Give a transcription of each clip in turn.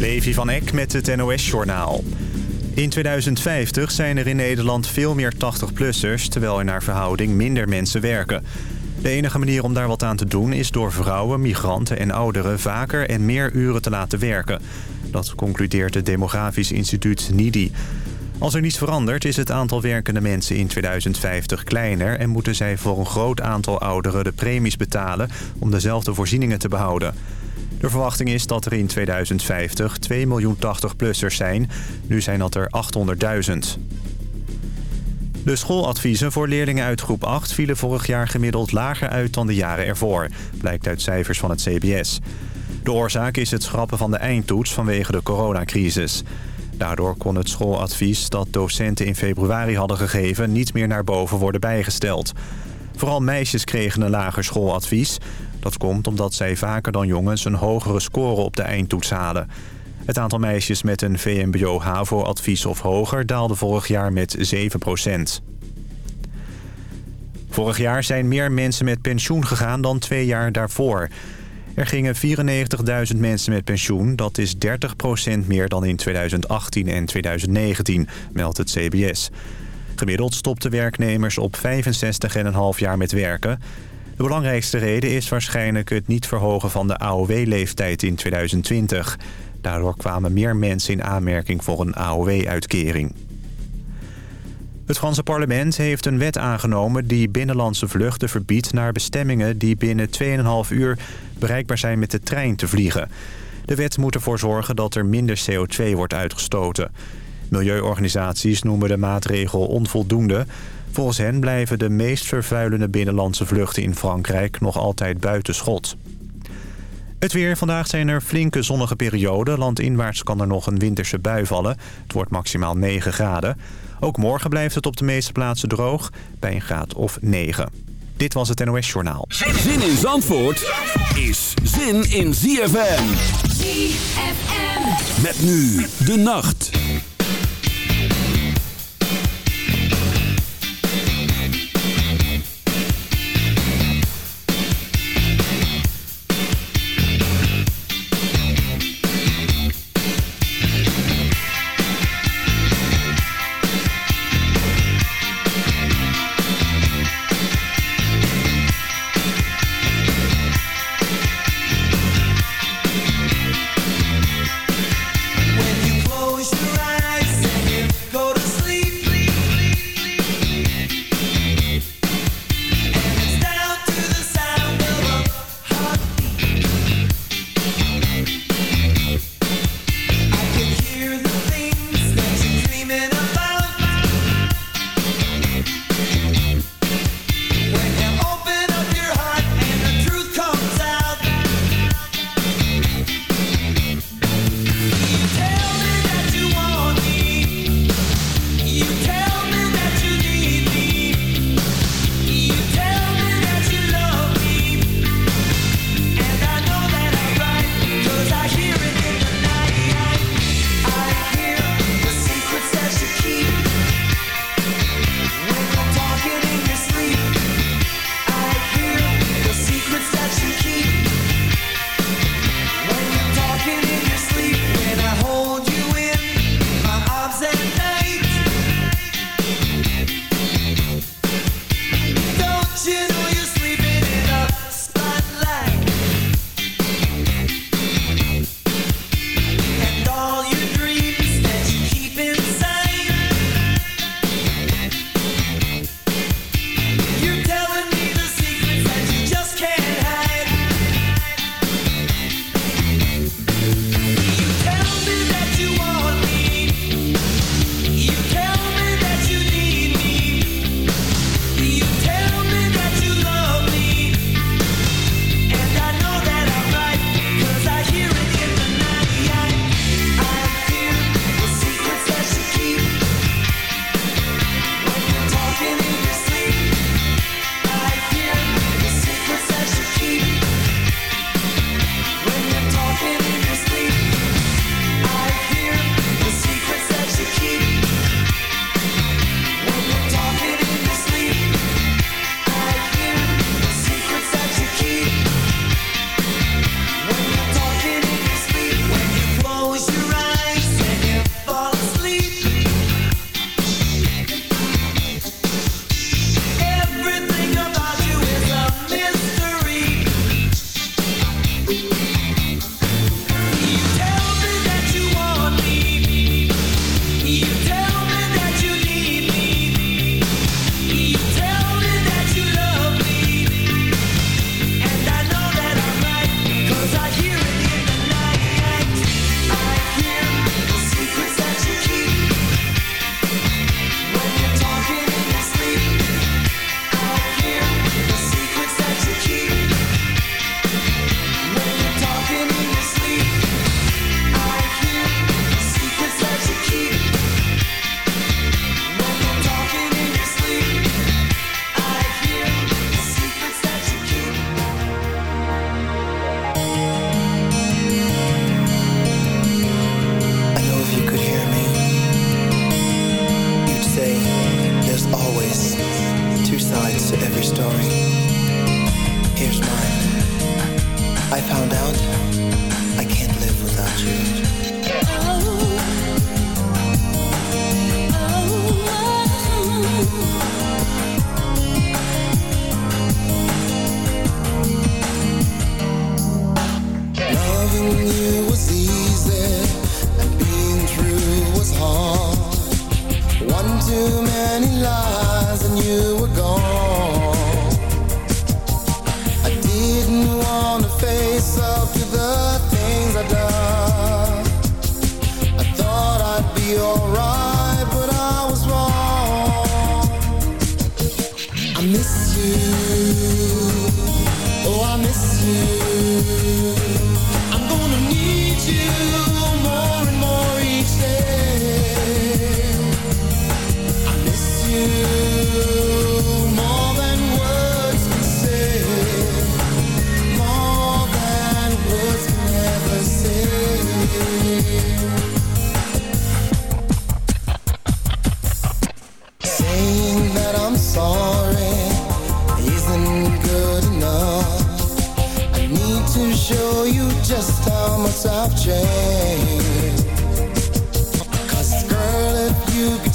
Levi van Eck met het NOS-journaal. In 2050 zijn er in Nederland veel meer 80-plussers... terwijl er naar verhouding minder mensen werken. De enige manier om daar wat aan te doen is door vrouwen, migranten en ouderen... vaker en meer uren te laten werken. Dat concludeert het Demografisch Instituut NIDI. Als er niets verandert is het aantal werkende mensen in 2050 kleiner... en moeten zij voor een groot aantal ouderen de premies betalen... om dezelfde voorzieningen te behouden. De verwachting is dat er in 2050 2 miljoen 80-plussers zijn. Nu zijn dat er 800.000. De schooladviezen voor leerlingen uit groep 8 vielen vorig jaar gemiddeld lager uit dan de jaren ervoor. Blijkt uit cijfers van het CBS. De oorzaak is het schrappen van de eindtoets vanwege de coronacrisis. Daardoor kon het schooladvies dat docenten in februari hadden gegeven... niet meer naar boven worden bijgesteld. Vooral meisjes kregen een lager schooladvies. Dat komt omdat zij vaker dan jongens een hogere score op de eindtoets halen. Het aantal meisjes met een VMBO-HAVO-advies of hoger daalde vorig jaar met 7% Vorig jaar zijn meer mensen met pensioen gegaan dan twee jaar daarvoor. Er gingen 94.000 mensen met pensioen. Dat is 30% meer dan in 2018 en 2019, meldt het CBS. Gemiddeld stopten werknemers op 65,5 jaar met werken. De belangrijkste reden is waarschijnlijk het niet verhogen van de AOW-leeftijd in 2020. Daardoor kwamen meer mensen in aanmerking voor een AOW-uitkering. Het Franse parlement heeft een wet aangenomen die binnenlandse vluchten verbiedt naar bestemmingen die binnen 2,5 uur bereikbaar zijn met de trein te vliegen. De wet moet ervoor zorgen dat er minder CO2 wordt uitgestoten. Milieuorganisaties noemen de maatregel onvoldoende. Volgens hen blijven de meest vervuilende binnenlandse vluchten in Frankrijk nog altijd buiten schot. Het weer. Vandaag zijn er flinke zonnige perioden. Landinwaarts kan er nog een winterse bui vallen. Het wordt maximaal 9 graden. Ook morgen blijft het op de meeste plaatsen droog, bij een graad of 9. Dit was het NOS Journaal. Zin in Zandvoort is zin in ZFM. ZFM. Met nu de nacht.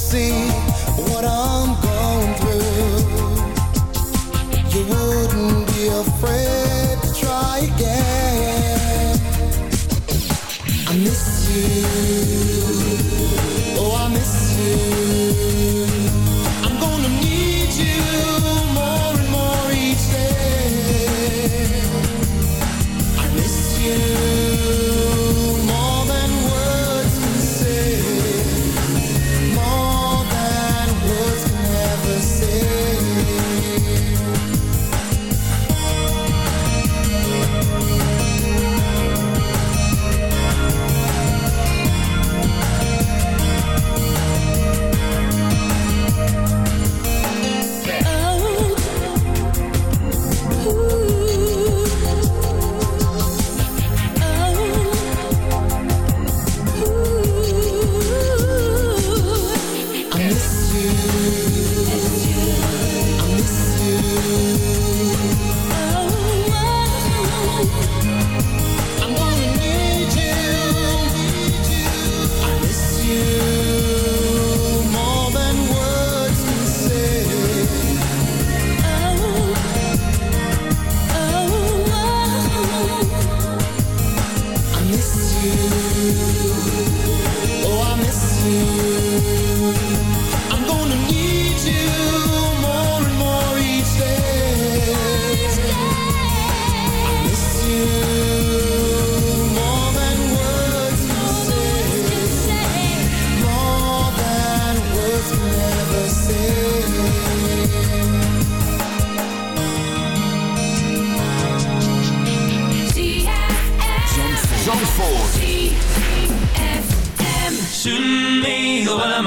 see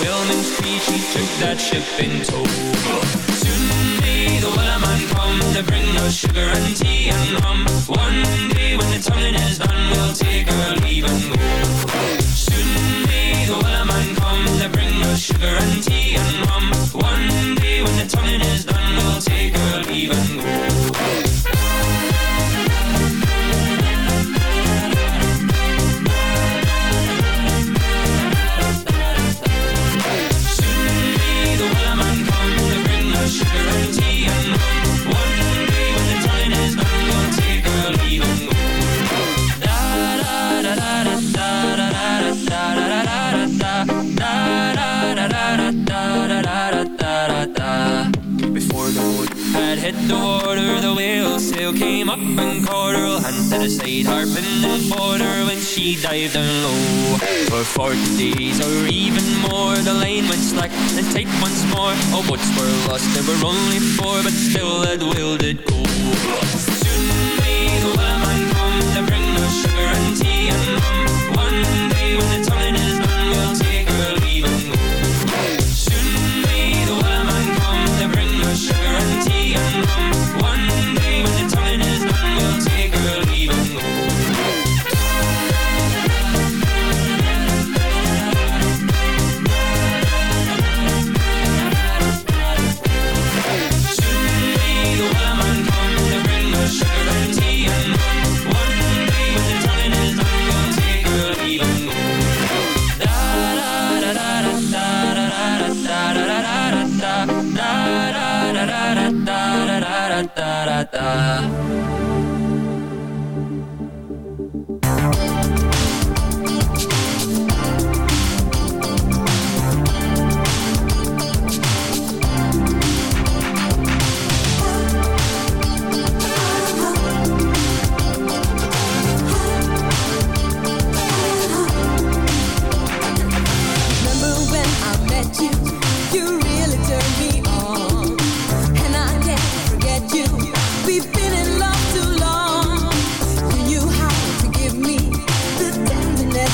whaleman's creed. She took that ship in tow. Soon may the wellerman come to bring us sugar and tea and rum. One day when the tonguing is done, we'll take our leave and go. Soon may the wellerman come to bring us sugar and tea and rum. One day when the tonguing is done, we'll take our leave and go. the water, the whale sail came up and caught her. Hand to the side, harping and border when she dived down low. For 40 days or even more, the lane went slack and tight once more. Our boats were lost, there were only four, but still that whale did go. Soon may the wellerman come to bring us sugar and tea and rum. One day when the time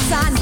sun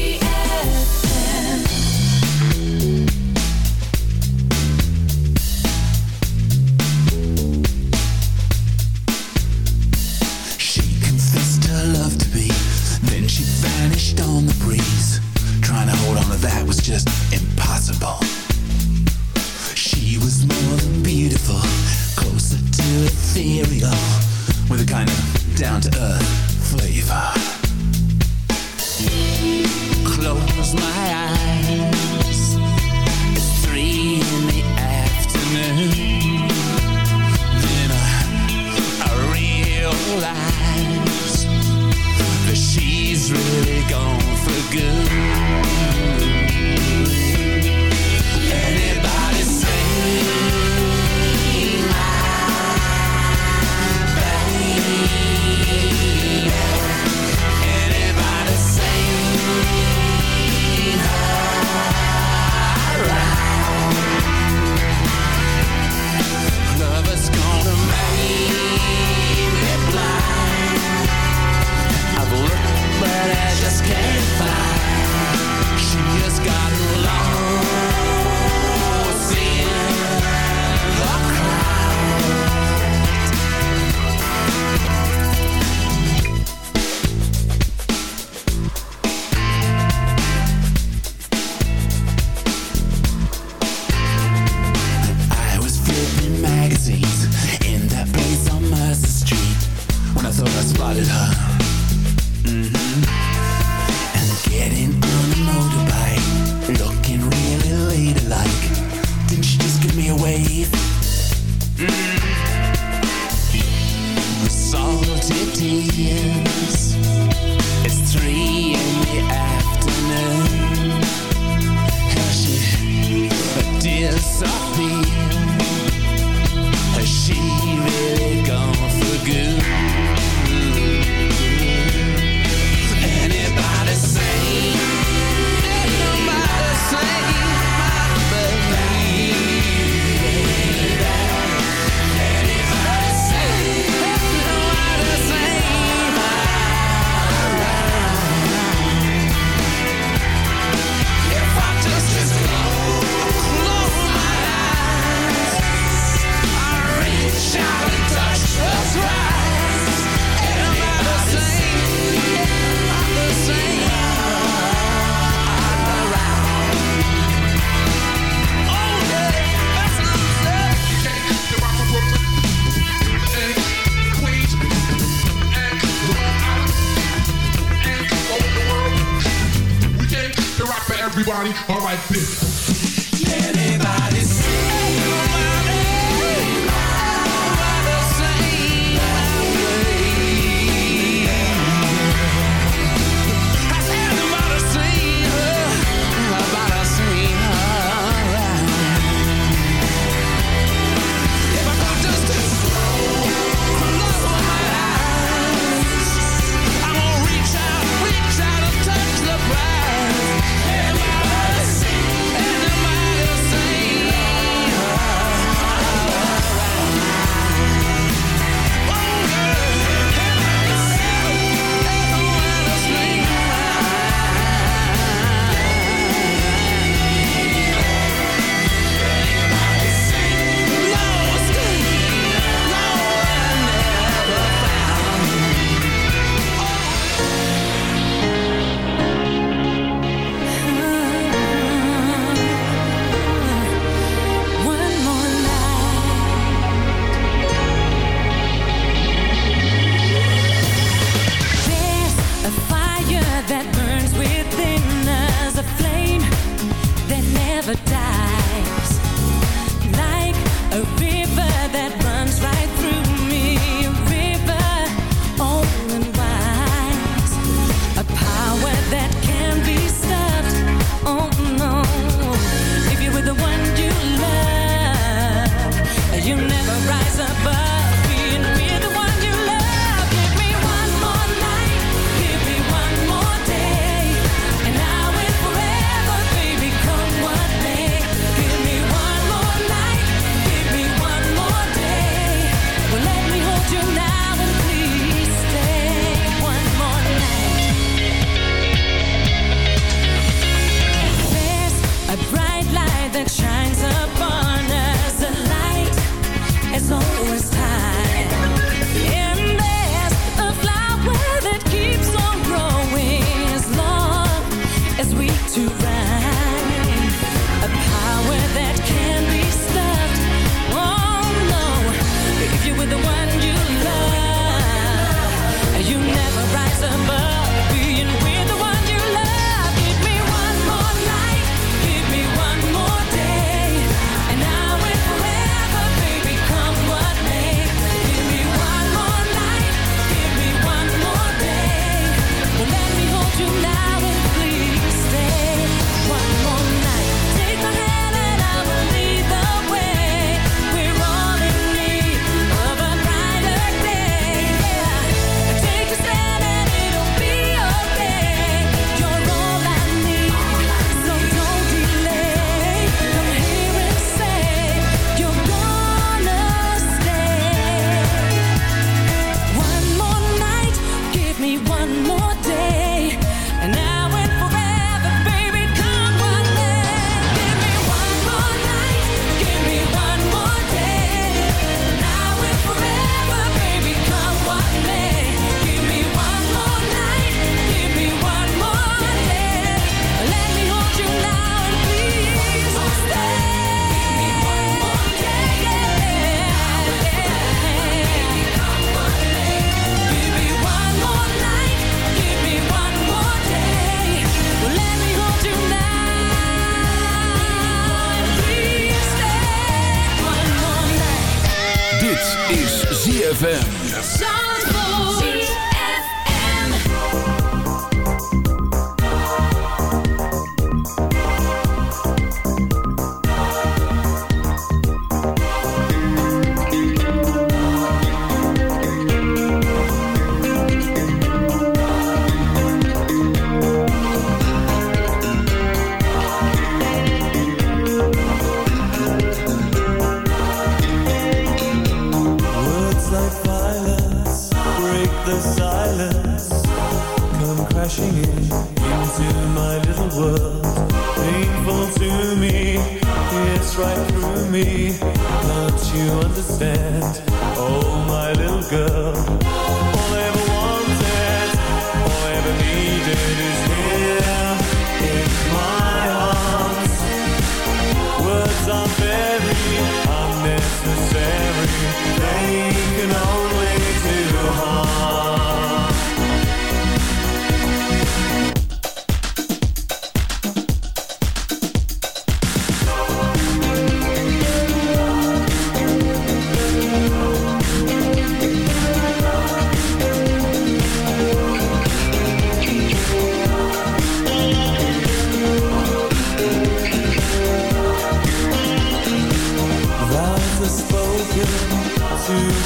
Everybody, all right, bitch.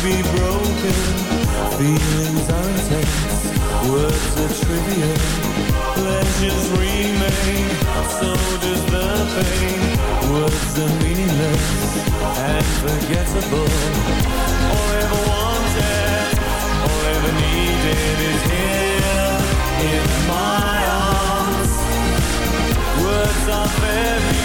be broken. Feelings are intense. Words are trivial. Pleasures remain So does the pain. Words are meaningless And forgettable. All ever wanted All ever needed Is here In my arms. Words are very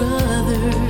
brother.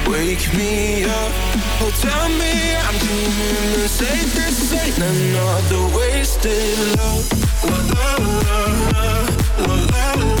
Wake me up, oh tell me I'm dreaming the safest ain't another wasted love. La la la la la la.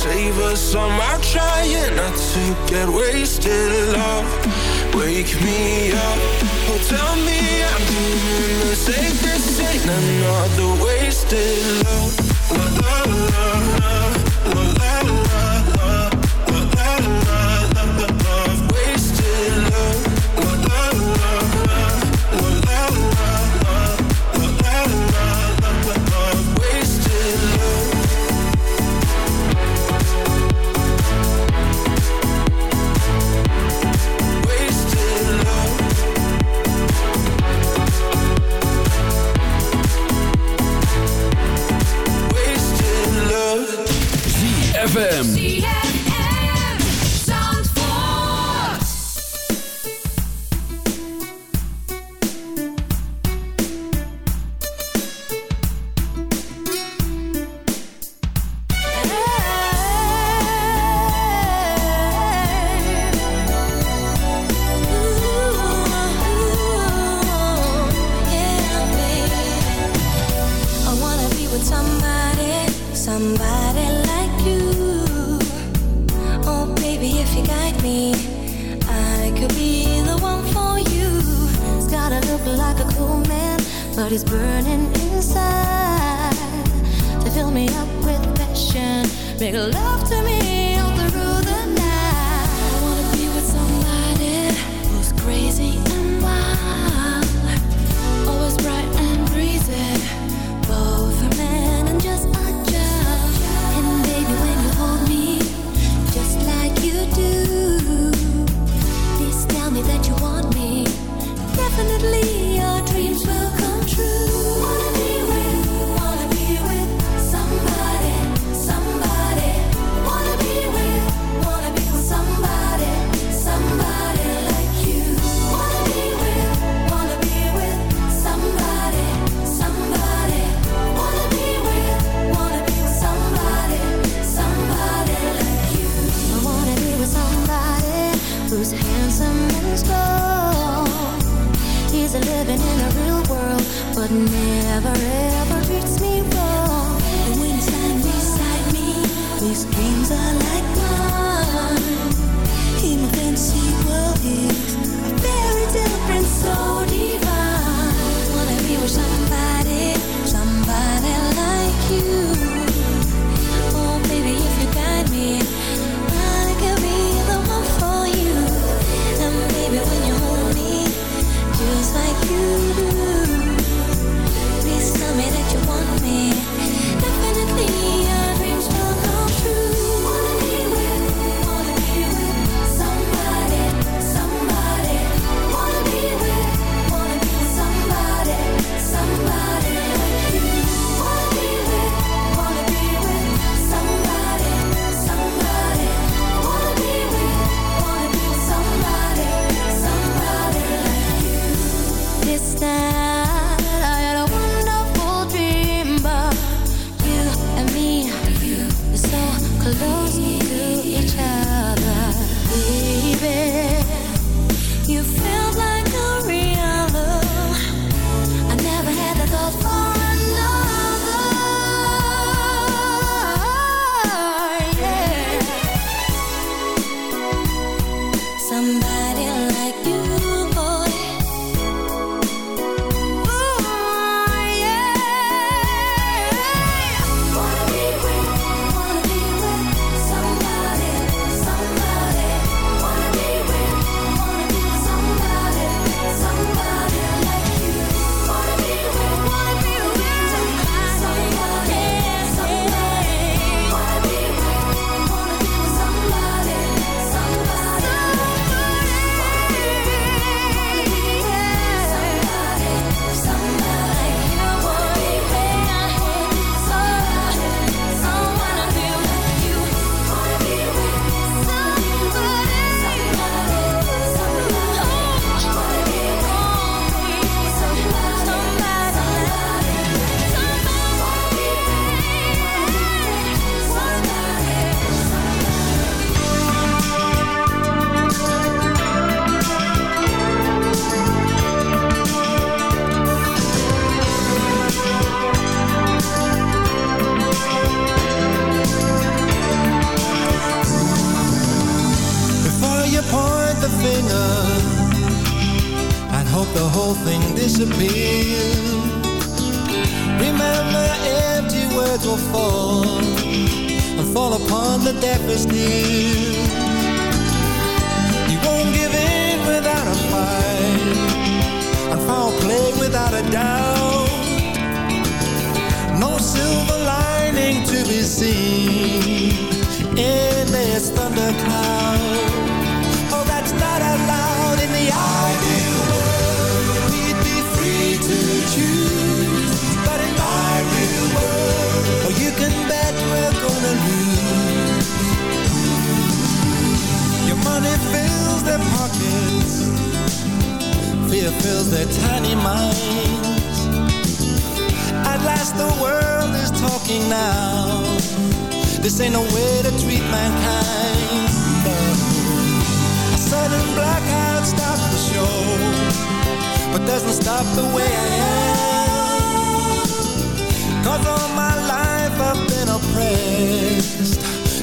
Savor some, I'm trying not to get wasted, love. Wake me up, oh tell me I'm doing the safest thing. Another wasted love, love, love, love. These dreams are like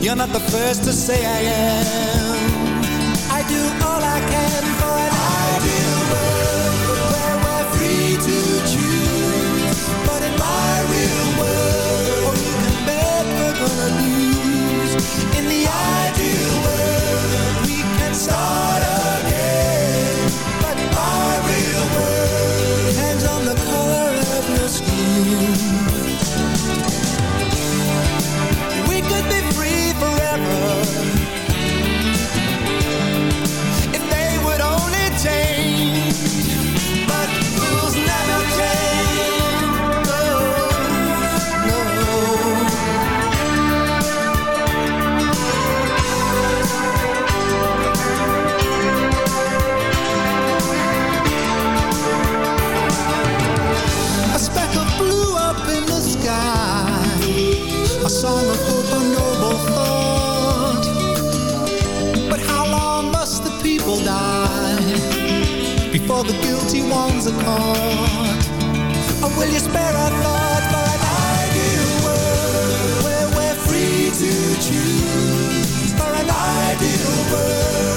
You're not the first to say I am. for the guilty ones are caught. And will you spare our thought for an ideal world where we're free to choose? For an ideal world